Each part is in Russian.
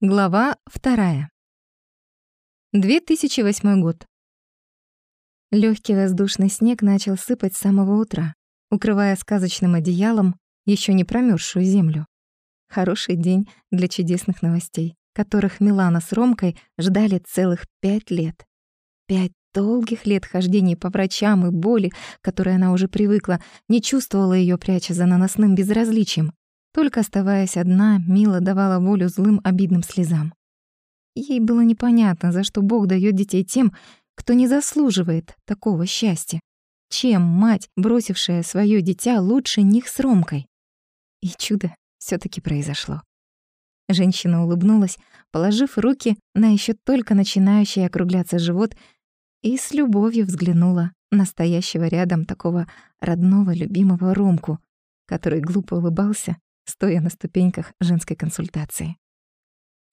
Глава вторая. 2008 год. Легкий воздушный снег начал сыпать с самого утра, укрывая сказочным одеялом еще не промерзшую землю. Хороший день для чудесных новостей, которых Милана с Ромкой ждали целых пять лет. Пять долгих лет хождений по врачам и боли, которой она уже привыкла, не чувствовала ее пряча за наносным безразличием, только оставаясь одна, Мила давала волю злым обидным слезам. Ей было непонятно, за что Бог дает детей тем, кто не заслуживает такого счастья. Чем мать, бросившая свое дитя, лучше них с Ромкой? И чудо все таки произошло. Женщина улыбнулась, положив руки на еще только начинающий округляться живот и с любовью взглянула на стоящего рядом такого родного, любимого Ромку, который глупо улыбался стоя на ступеньках женской консультации.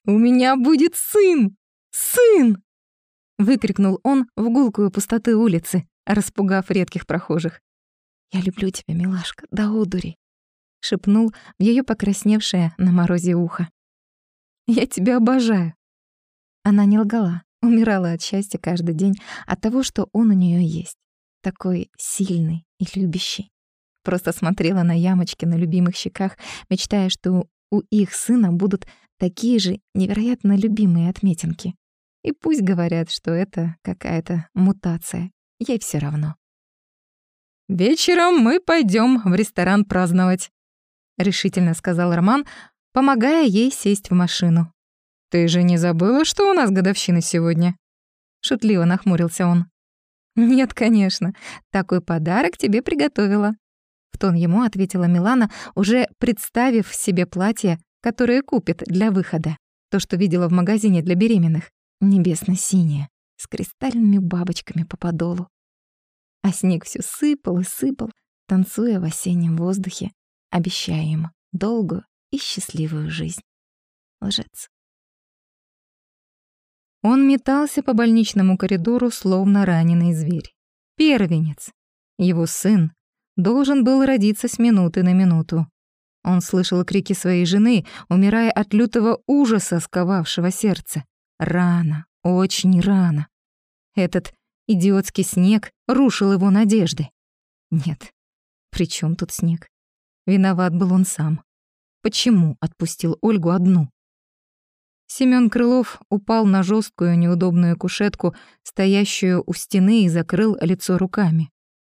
«У меня будет сын! Сын!» выкрикнул он в гулкую пустоты улицы, распугав редких прохожих. «Я люблю тебя, милашка, да одури!» шепнул в ее покрасневшее на морозе ухо. «Я тебя обожаю!» Она не лгала, умирала от счастья каждый день от того, что он у нее есть, такой сильный и любящий. Просто смотрела на ямочки на любимых щеках, мечтая, что у их сына будут такие же невероятно любимые отметинки. И пусть говорят, что это какая-то мутация, ей все равно. «Вечером мы пойдем в ресторан праздновать», — решительно сказал Роман, помогая ей сесть в машину. «Ты же не забыла, что у нас годовщина сегодня?» Шутливо нахмурился он. «Нет, конечно. Такой подарок тебе приготовила. В тон ему ответила Милана, уже представив себе платье, которое купит для выхода. То, что видела в магазине для беременных. Небесно-синее, с кристальными бабочками по подолу. А снег все сыпал и сыпал, танцуя в осеннем воздухе, обещая им долгую и счастливую жизнь. Лжец. Он метался по больничному коридору, словно раненый зверь. Первенец. Его сын, должен был родиться с минуты на минуту. Он слышал крики своей жены, умирая от лютого ужаса, сковавшего сердце. Рано, очень рано. Этот идиотский снег рушил его надежды. Нет, при чем тут снег? Виноват был он сам. Почему отпустил Ольгу одну? Семён Крылов упал на жесткую неудобную кушетку, стоящую у стены, и закрыл лицо руками.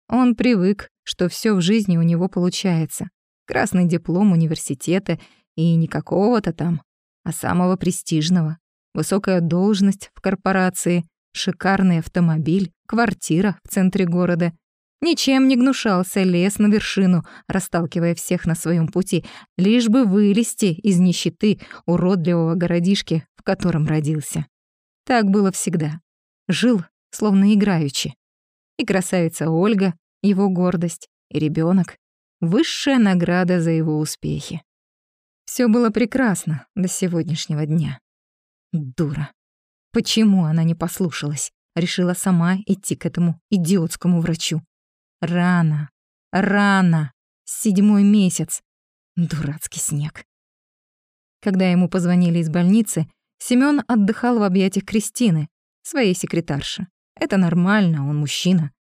Он привык, что все в жизни у него получается. Красный диплом университета и не какого-то там, а самого престижного. Высокая должность в корпорации, шикарный автомобиль, квартира в центре города. Ничем не гнушался лес на вершину, расталкивая всех на своем пути, лишь бы вылезти из нищеты уродливого городишки, в котором родился. Так было всегда. Жил, словно играючи. И красавица Ольга, его гордость, и ребенок — высшая награда за его успехи. Все было прекрасно до сегодняшнего дня. Дура. Почему она не послушалась? Решила сама идти к этому идиотскому врачу. Рано, рано, седьмой месяц. Дурацкий снег. Когда ему позвонили из больницы, Семён отдыхал в объятиях Кристины, своей секретарши. Это нормально, он мужчина.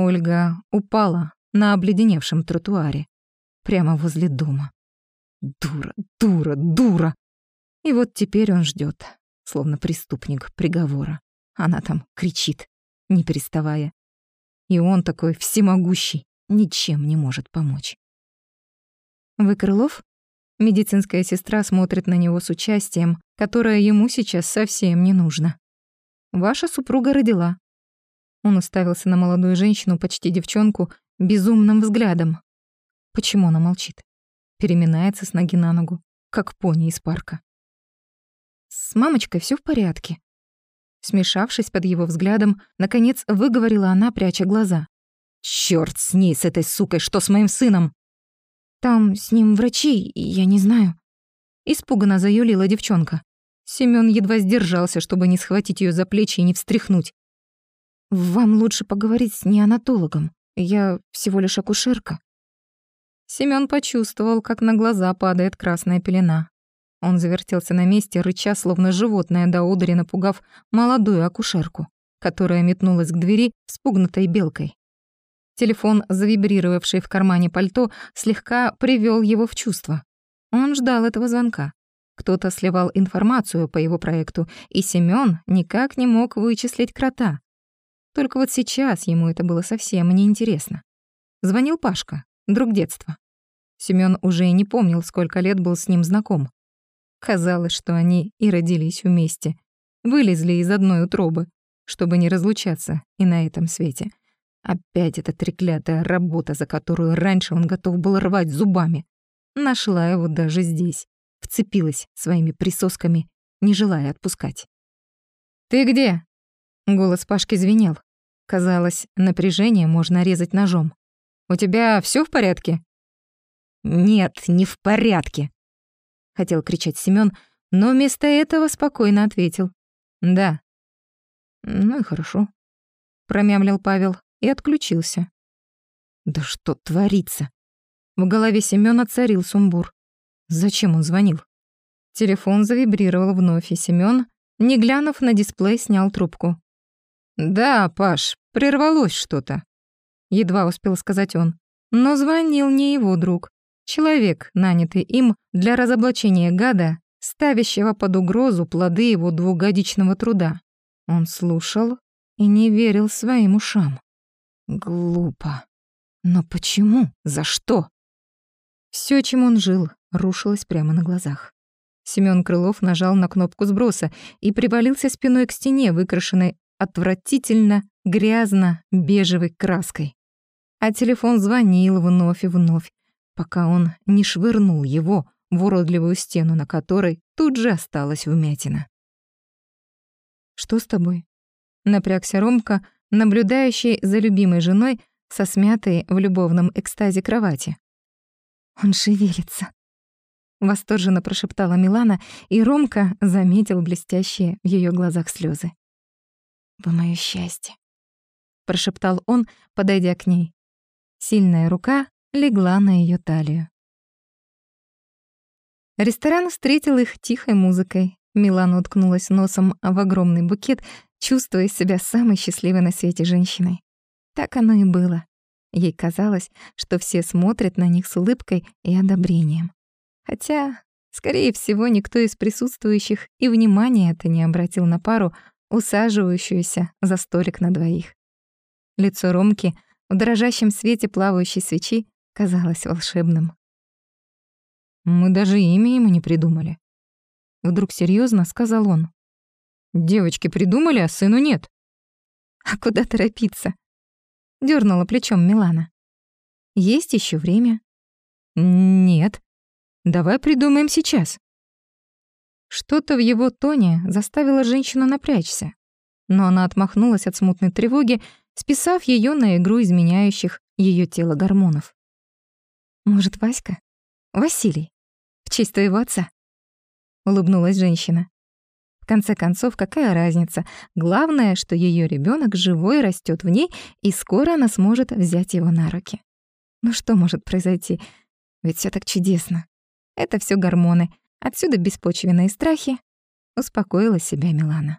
Ольга упала на обледеневшем тротуаре, прямо возле дома. Дура, дура, дура. И вот теперь он ждет, словно преступник приговора. Она там кричит, не переставая. И он такой всемогущий, ничем не может помочь. «Вы Крылов?» Медицинская сестра смотрит на него с участием, которое ему сейчас совсем не нужно. Ваша супруга родила. Он уставился на молодую женщину, почти девчонку, безумным взглядом. Почему она молчит? Переминается с ноги на ногу, как пони из парка. С мамочкой все в порядке. Смешавшись под его взглядом, наконец выговорила она, пряча глаза. Черт с ней, с этой сукой, что с моим сыном?» «Там с ним врачи, я не знаю». Испуганно заюлила девчонка. Семён едва сдержался, чтобы не схватить ее за плечи и не встряхнуть. «Вам лучше поговорить с неонатологом. Я всего лишь акушерка». Семён почувствовал, как на глаза падает красная пелена. Он завертелся на месте, рыча, словно животное до одури, напугав молодую акушерку, которая метнулась к двери, спугнутой белкой. Телефон, завибрировавший в кармане пальто, слегка привел его в чувство. Он ждал этого звонка. Кто-то сливал информацию по его проекту, и Семён никак не мог вычислить крота. Только вот сейчас ему это было совсем неинтересно. Звонил Пашка, друг детства. Семён уже и не помнил, сколько лет был с ним знаком. Казалось, что они и родились вместе, вылезли из одной утробы, чтобы не разлучаться и на этом свете. Опять эта треклятая работа, за которую раньше он готов был рвать зубами. Нашла его даже здесь, вцепилась своими присосками, не желая отпускать. «Ты где?» Голос Пашки звенел. Казалось, напряжение можно резать ножом. «У тебя все в порядке?» «Нет, не в порядке», — хотел кричать Семён, но вместо этого спокойно ответил. «Да». «Ну и хорошо», — промямлил Павел и отключился. «Да что творится?» В голове Семёна царил сумбур. Зачем он звонил? Телефон завибрировал вновь, и Семён, не глянув на дисплей, снял трубку. «Да, Паш, прервалось что-то», — едва успел сказать он. Но звонил не его друг. Человек, нанятый им для разоблачения гада, ставящего под угрозу плоды его двухгодичного труда. Он слушал и не верил своим ушам. Глупо. Но почему? За что? Все, чем он жил, рушилось прямо на глазах. Семён Крылов нажал на кнопку сброса и привалился спиной к стене, выкрашенной отвратительно грязно-бежевой краской. А телефон звонил вновь и вновь, пока он не швырнул его в уродливую стену, на которой тут же осталась вмятина. «Что с тобой?» — напрягся Ромка, наблюдающий за любимой женой со смятой в любовном экстазе кровати. «Он шевелится», — восторженно прошептала Милана, и Ромка заметил блестящие в ее глазах слезы. «Вы моё счастье», — прошептал он, подойдя к ней. Сильная рука легла на ее талию. Ресторан встретил их тихой музыкой. Милана уткнулась носом в огромный букет, чувствуя себя самой счастливой на свете женщиной. Так оно и было. Ей казалось, что все смотрят на них с улыбкой и одобрением. Хотя, скорее всего, никто из присутствующих и внимания это не обратил на пару, усаживающуюся за столик на двоих. Лицо Ромки в дрожащем свете плавающей свечи казалось волшебным. «Мы даже имя ему не придумали», — вдруг серьезно сказал он. «Девочки придумали, а сыну нет». «А куда торопиться?» — дернула плечом Милана. «Есть еще время». «Нет. Давай придумаем сейчас». Что-то в его тоне заставило женщину напрячься, но она отмахнулась от смутной тревоги, списав ее на игру изменяющих ее тело гормонов. «Может, Васька? Василий? В честь твоего отца?» — улыбнулась женщина. В конце концов, какая разница? Главное, что ее ребенок живой растет в ней, и скоро она сможет взять его на руки. Ну что может произойти? Ведь все так чудесно. Это все гормоны. Отсюда беспочвенные страхи. Успокоила себя Милана.